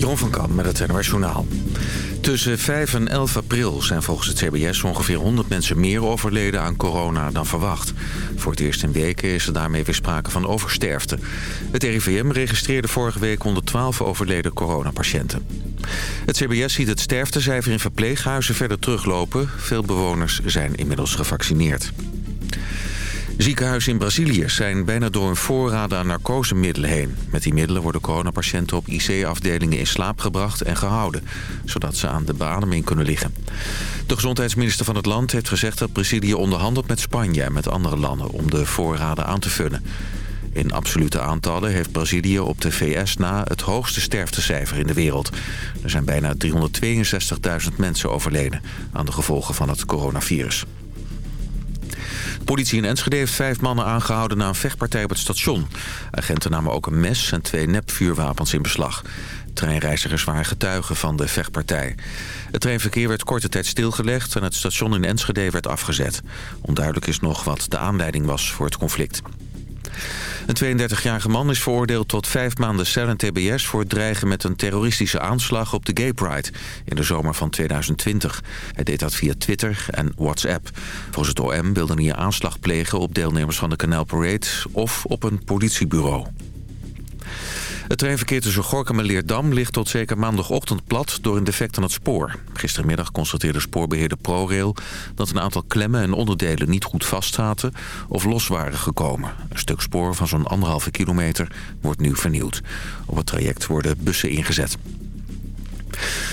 Jeroen van Kamp met het NOS Journaal. Tussen 5 en 11 april zijn volgens het CBS ongeveer 100 mensen meer overleden aan corona dan verwacht. Voor het eerst in weken is er daarmee weer sprake van oversterfte. Het RIVM registreerde vorige week 112 overleden coronapatiënten. Het CBS ziet het sterftecijfer in verpleeghuizen verder teruglopen. Veel bewoners zijn inmiddels gevaccineerd. Ziekenhuizen in Brazilië zijn bijna door een voorraad aan narcosemiddelen heen. Met die middelen worden coronapatiënten op IC-afdelingen in slaap gebracht en gehouden. Zodat ze aan de beademing kunnen liggen. De gezondheidsminister van het land heeft gezegd dat Brazilië onderhandelt met Spanje en met andere landen om de voorraden aan te vullen. In absolute aantallen heeft Brazilië op de VS na het hoogste sterftecijfer in de wereld. Er zijn bijna 362.000 mensen overleden aan de gevolgen van het coronavirus. Politie in Enschede heeft vijf mannen aangehouden na een vechtpartij op het station. Agenten namen ook een mes en twee nepvuurwapens in beslag. Treinreizigers waren getuigen van de vechtpartij. Het treinverkeer werd korte tijd stilgelegd en het station in Enschede werd afgezet. Onduidelijk is nog wat de aanleiding was voor het conflict. Een 32-jarige man is veroordeeld tot vijf maanden cel en tbs... voor het dreigen met een terroristische aanslag op de Gay Pride... in de zomer van 2020. Hij deed dat via Twitter en WhatsApp. Volgens het OM wilde hij een aanslag plegen op deelnemers van de Canal Parade... of op een politiebureau. Het treinverkeer tussen Gorkum en Leerdam ligt tot zeker maandagochtend plat door een defect aan het spoor. Gistermiddag constateerde spoorbeheerder ProRail dat een aantal klemmen en onderdelen niet goed vast zaten of los waren gekomen. Een stuk spoor van zo'n anderhalve kilometer wordt nu vernieuwd. Op het traject worden bussen ingezet.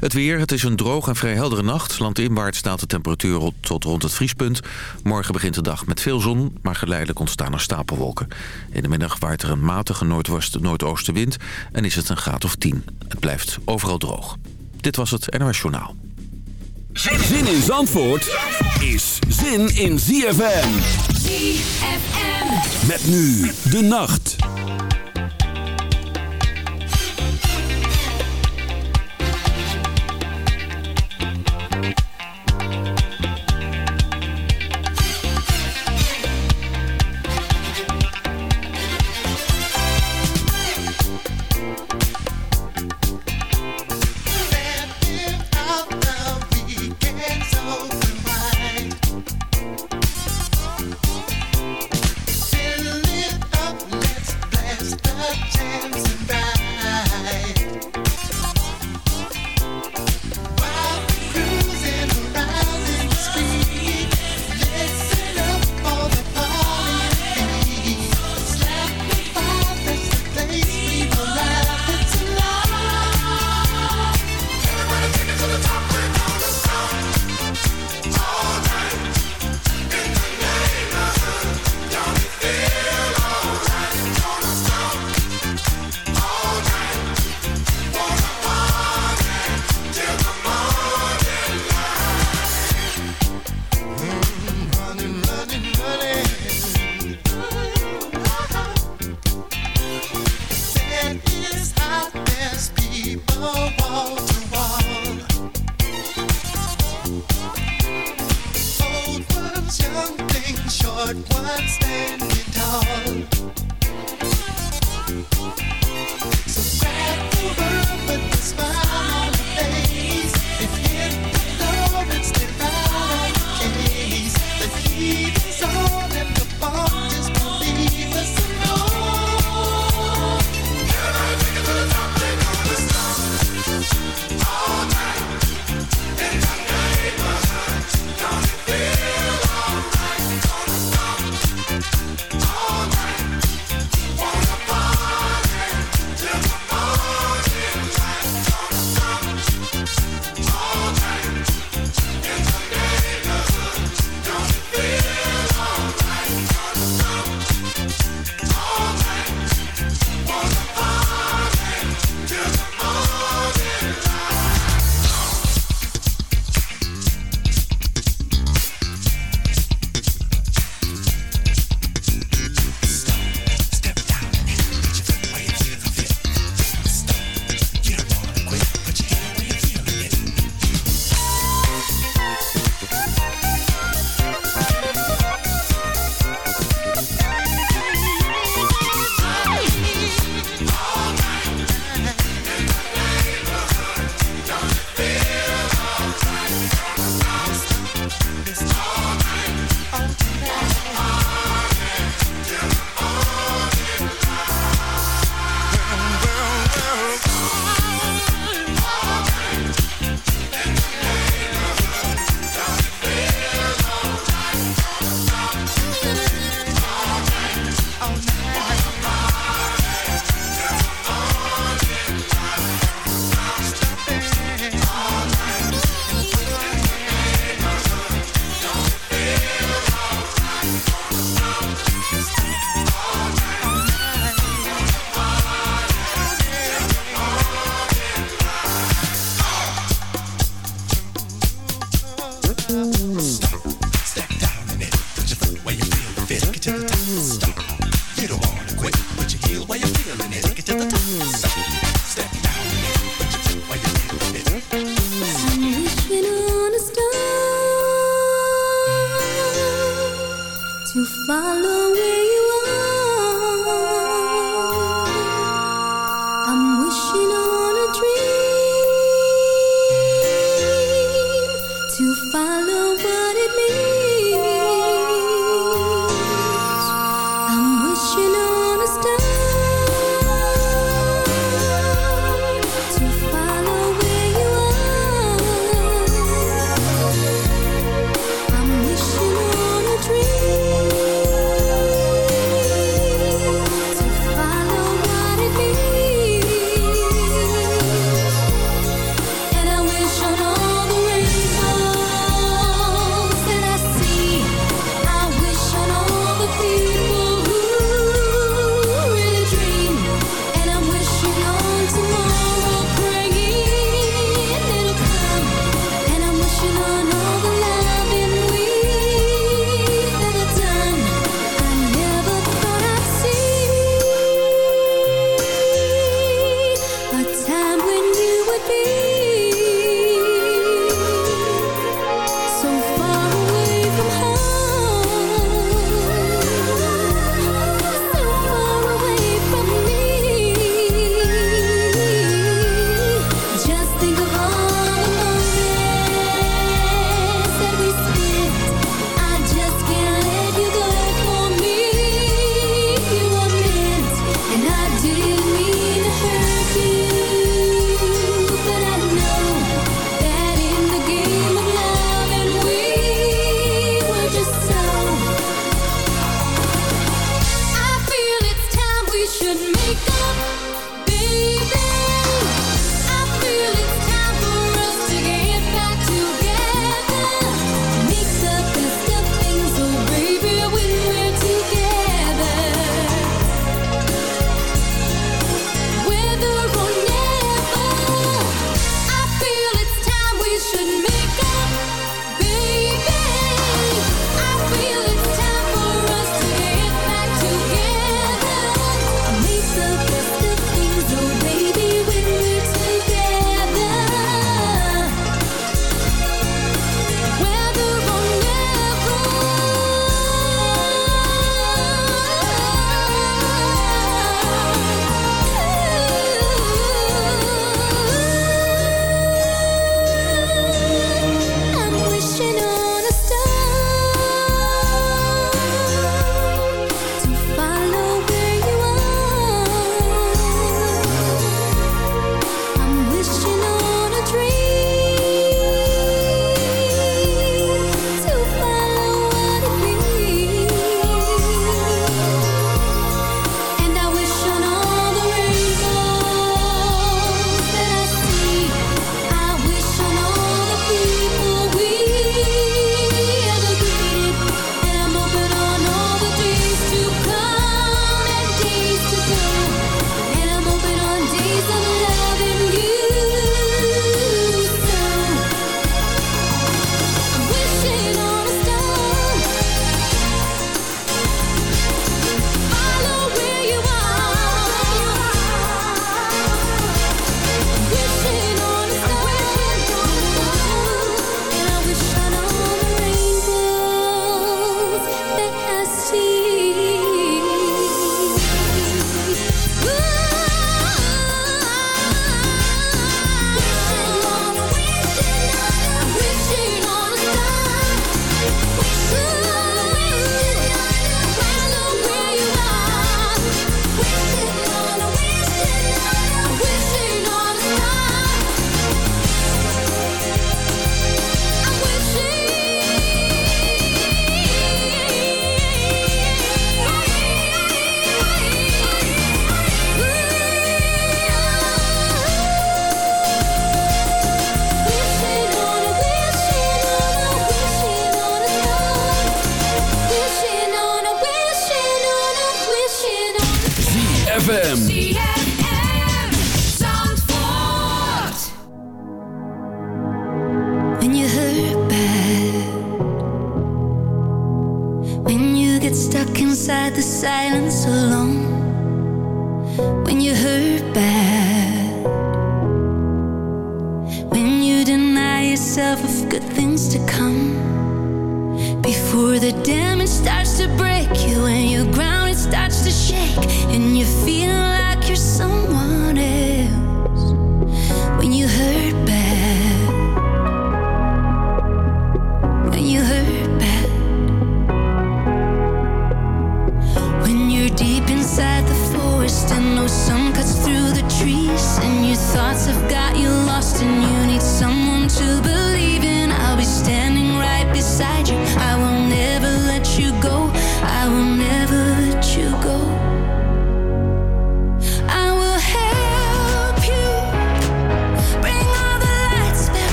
Het weer, het is een droog en vrij heldere nacht. Landinwaarts staat de temperatuur tot rond het vriespunt. Morgen begint de dag met veel zon, maar geleidelijk ontstaan er stapelwolken. In de middag waait er een matige noordoostenwind en is het een graad of 10. Het blijft overal droog. Dit was het NOS Journaal. Zin in Zandvoort is zin in ZFM. ZFM. Met nu de nacht.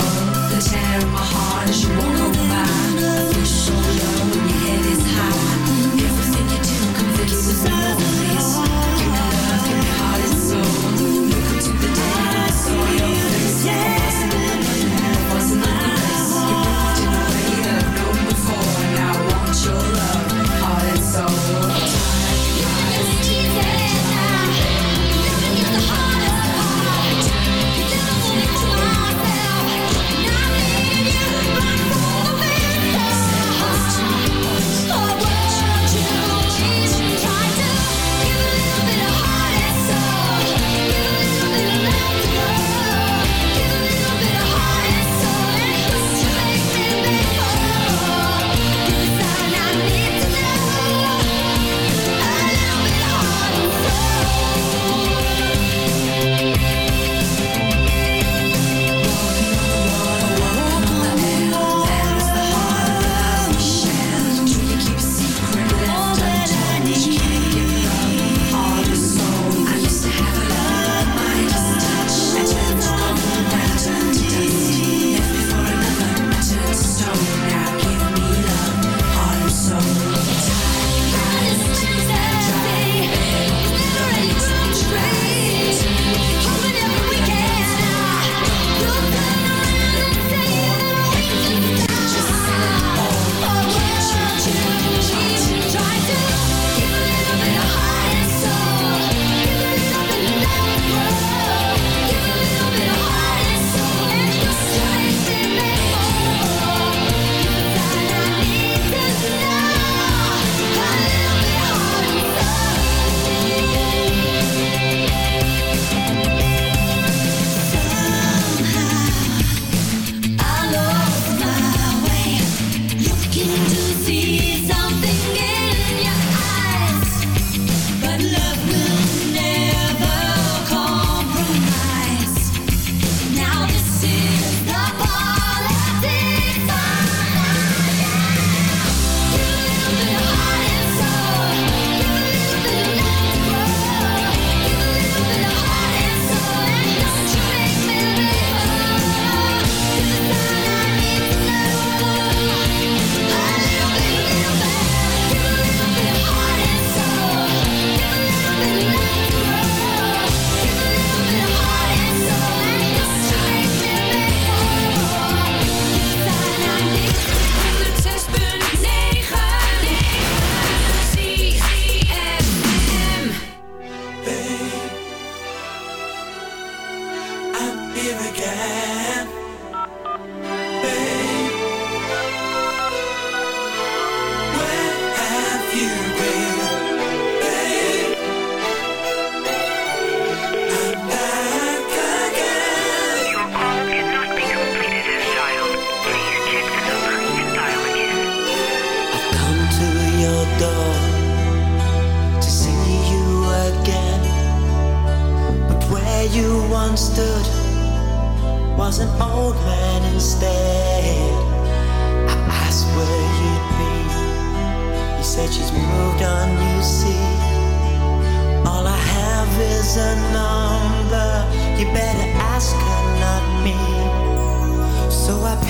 soul. The tear in my heart is you wanna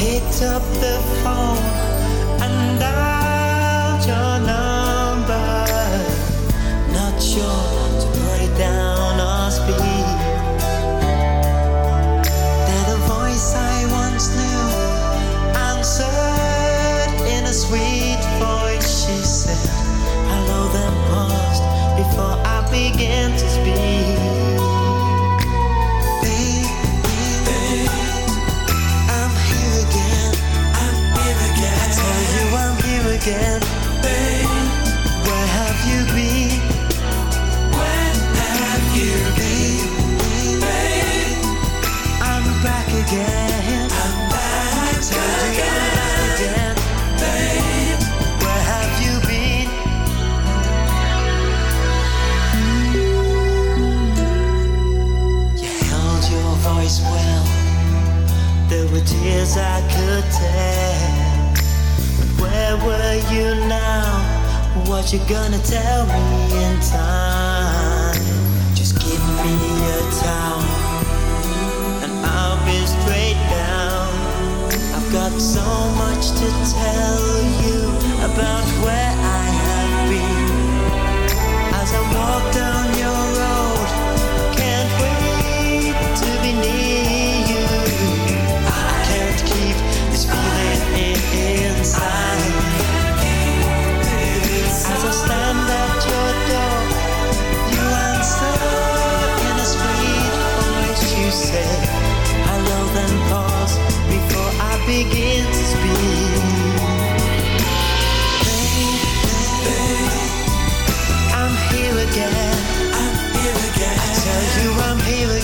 Hit up the phone and your number. Not sure. tears I could tell. Where were you now? What you gonna tell me in time? Just give me a towel and I'll be straight down. I've got so much to tell you about where I have been as I walk down.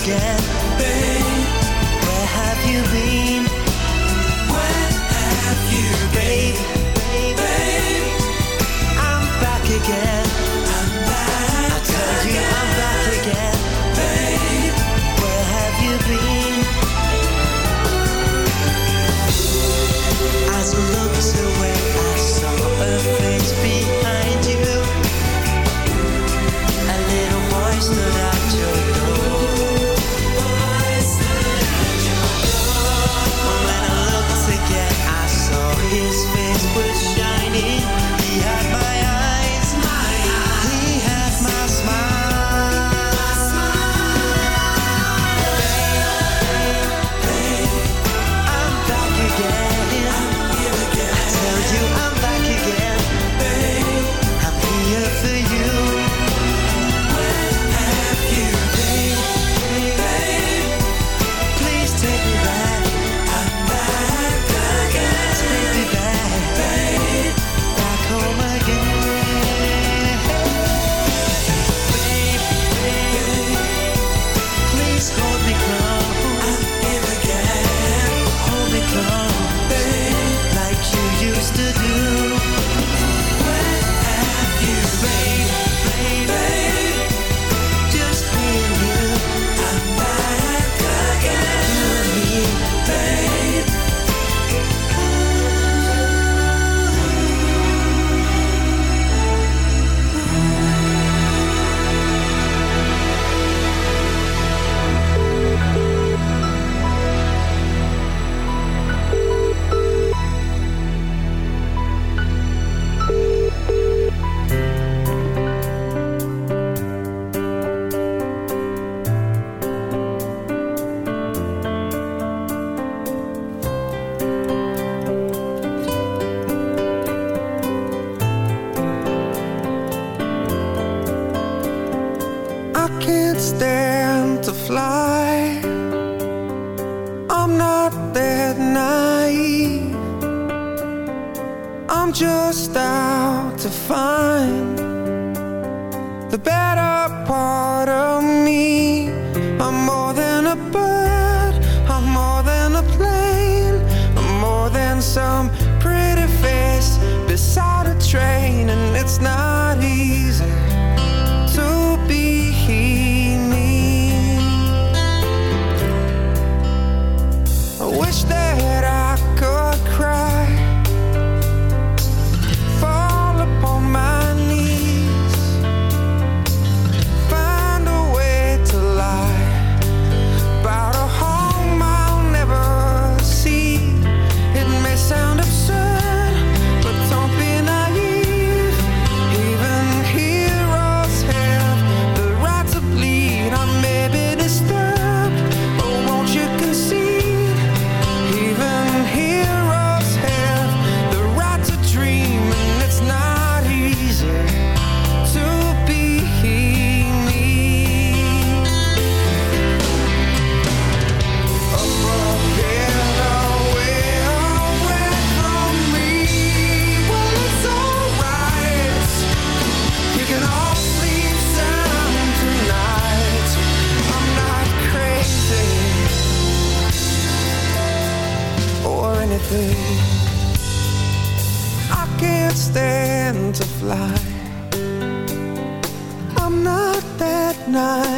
again. night.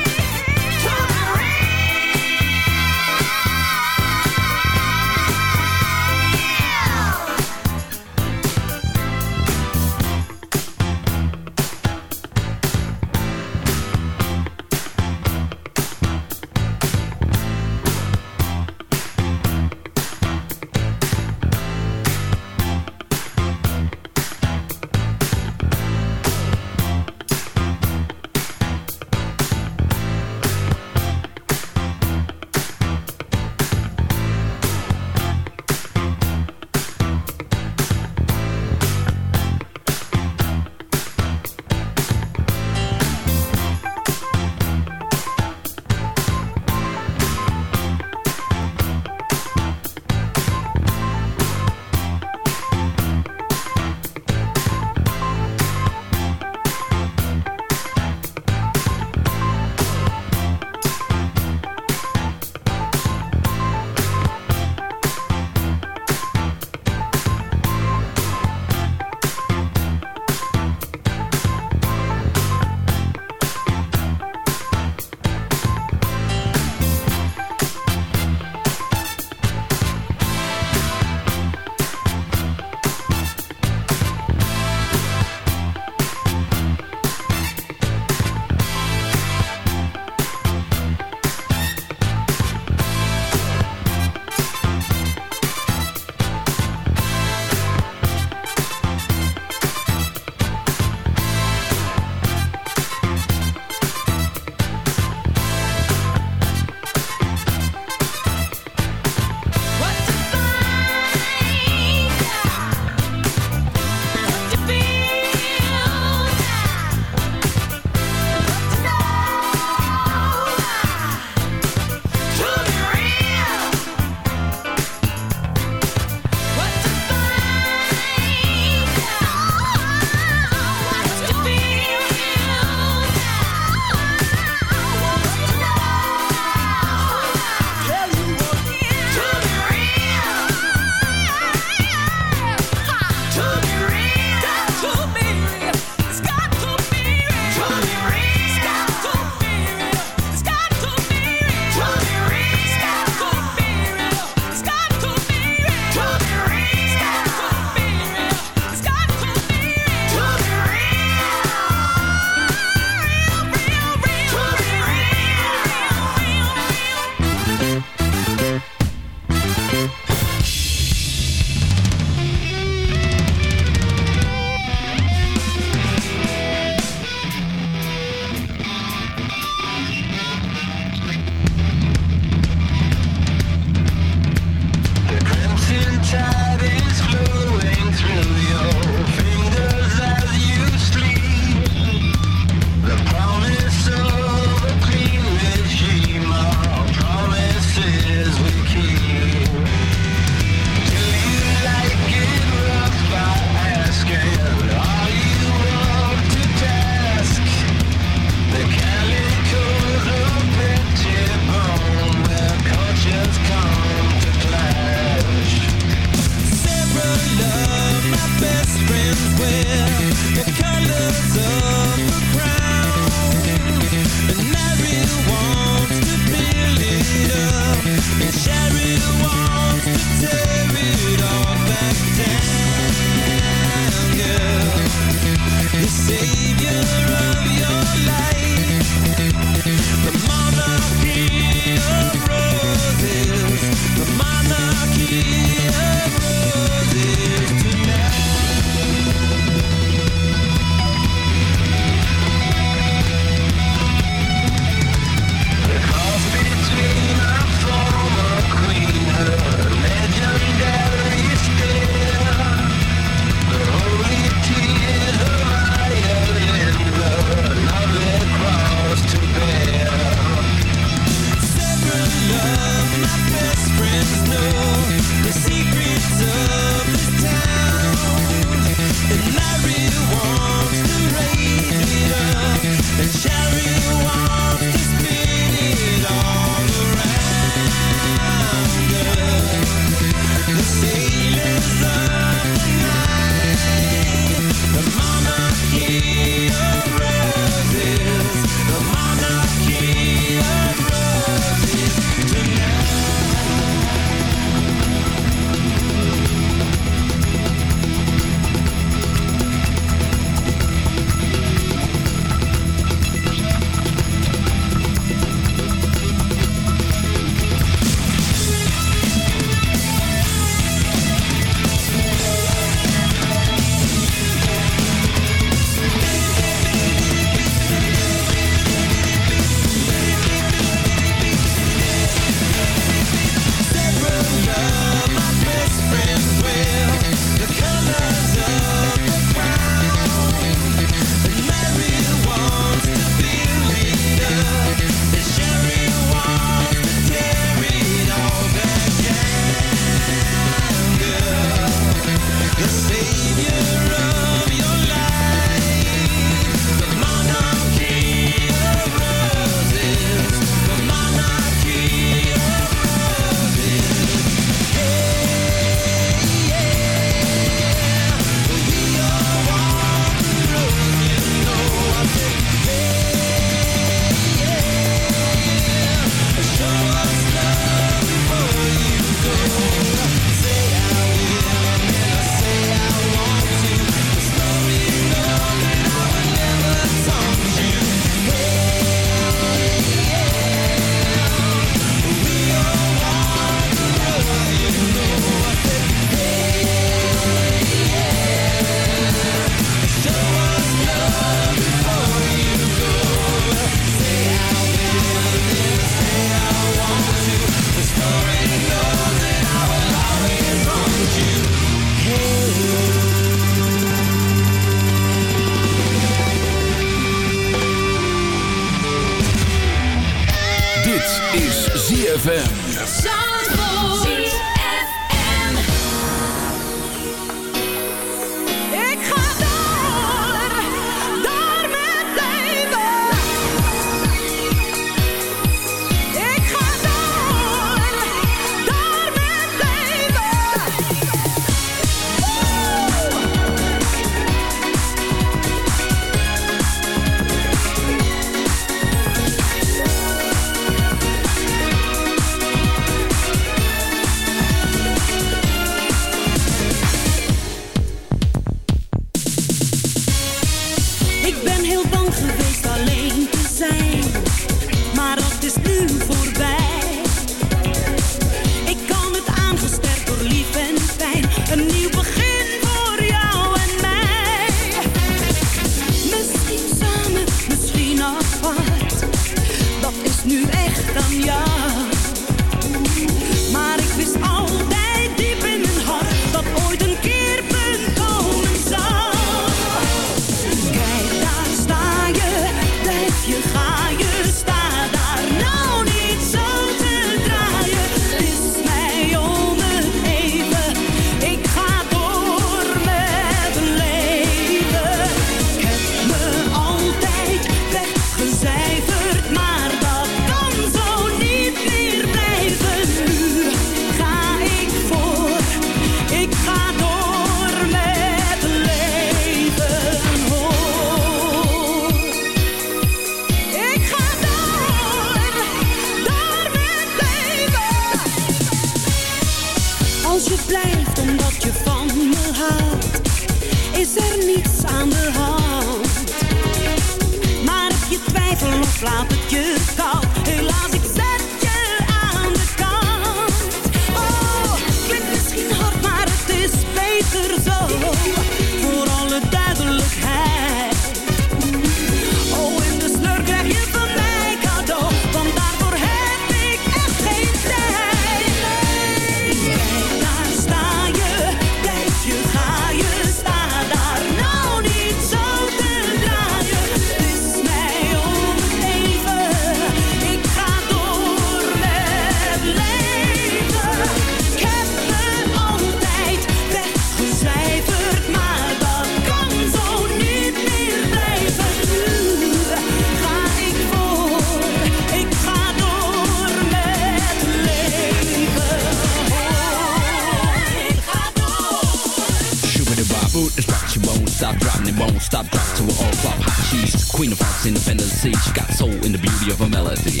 stop drop to an all flop hot cheese. Queen of Fox independence sea. She got soul in the beauty of her melody.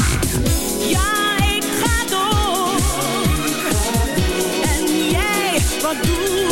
Ja, ik ga door. En jij, wat doe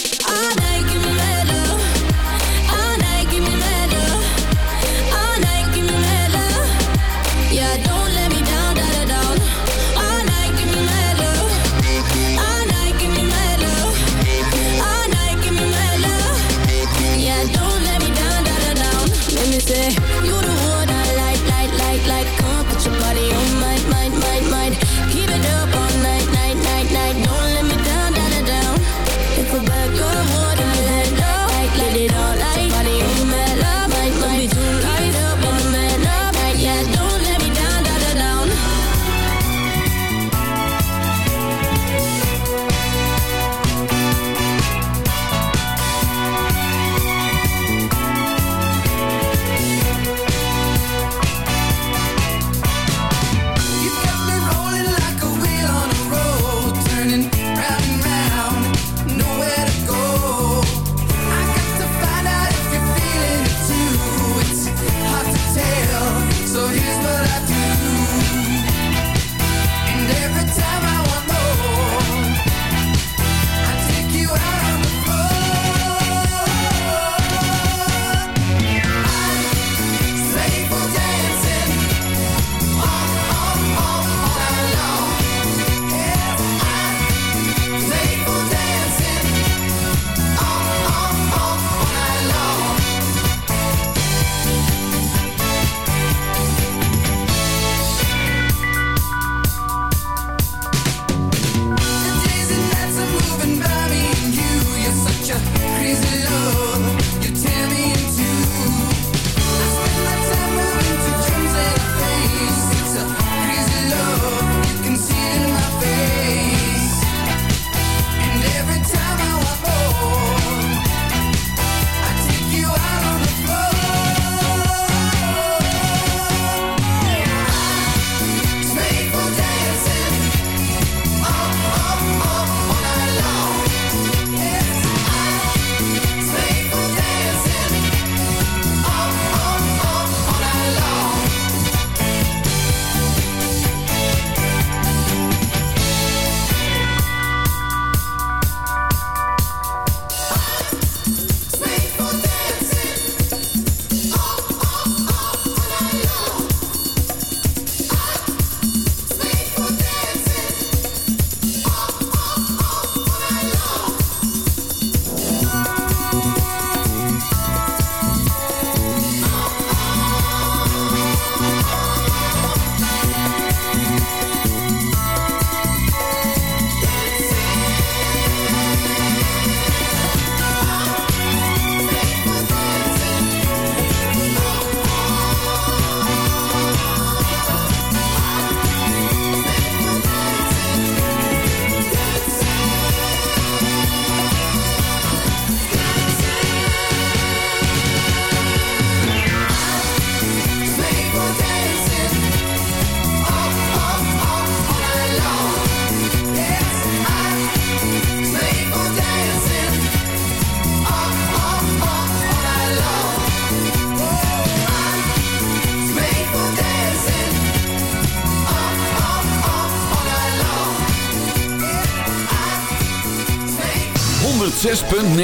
106.9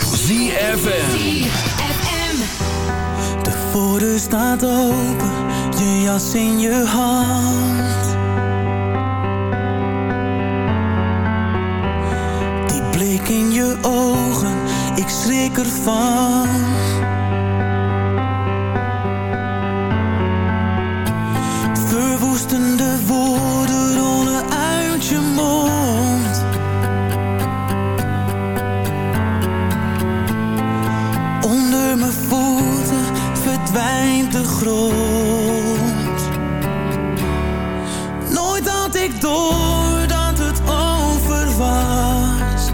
ZFM De voordeur staat open Je jas in je hand. Die blik in je ogen Ik schrik ervan. Verwoestende woorden grond. Nooit had ik door dat het over was.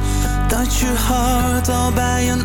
Dat je hart al bij een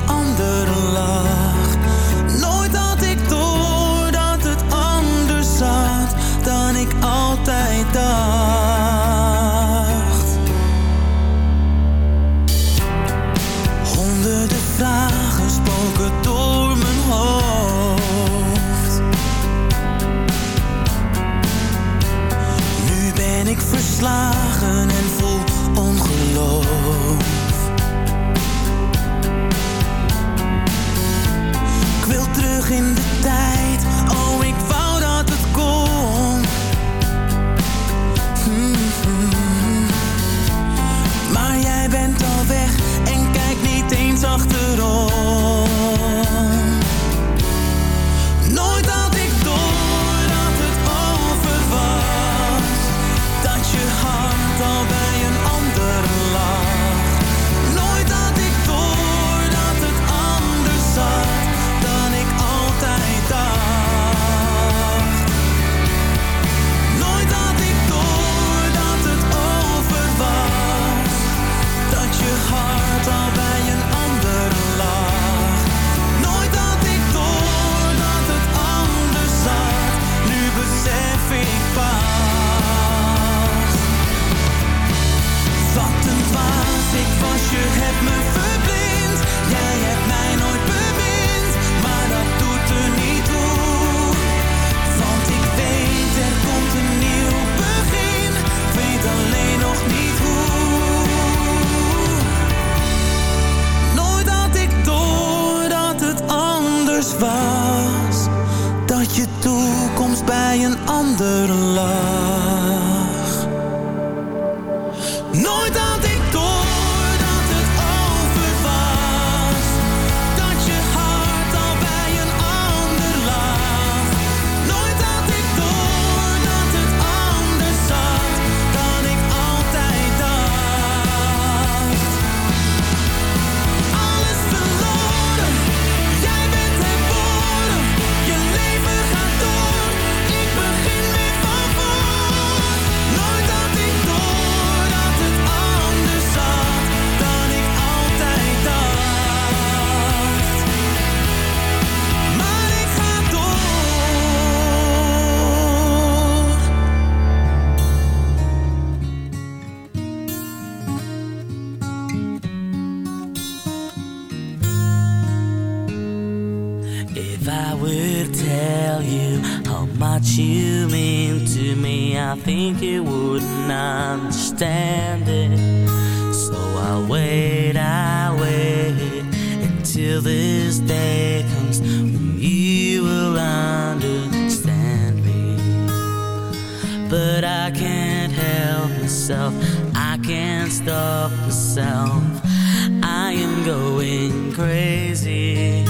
Going crazy,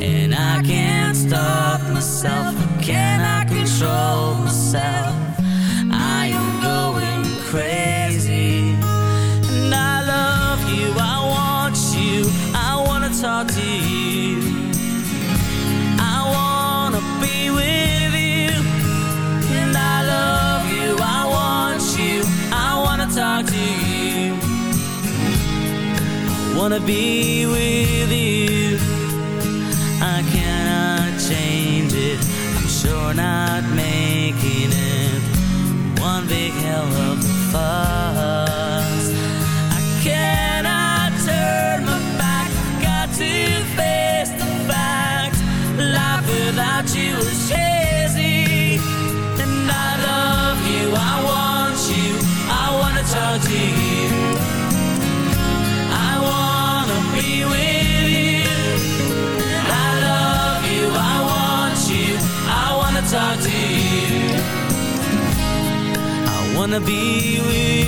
and I can't stop myself. again. To be with wanna be with